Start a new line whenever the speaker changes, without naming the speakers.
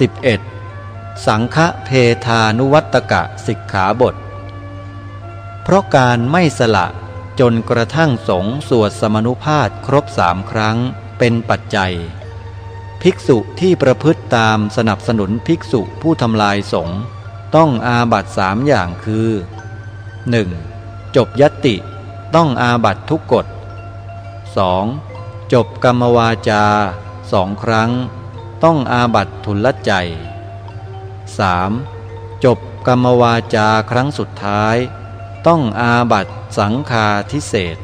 11. สังฆเพทานุวัตกะสิกขาบท เพราะการไม่สละจนกระทั่งสงสวดสมนุภาพครบสามครั้งเป็นปัจจัย ภิกษุที่ประพฤติตามสนับสนุนภิกษุผู้ทำลายสงต้องอาบัตสามอย่างคือ 1. จบยติต้องอาบัตทุกกฎ 2. จบกรรมวาจาสองครั้ง ต้องอาบัตทุลใจ 3. จบกรรมวาจาครั้งสุดท้าย ต้องอาบัตสังคาทิเศษ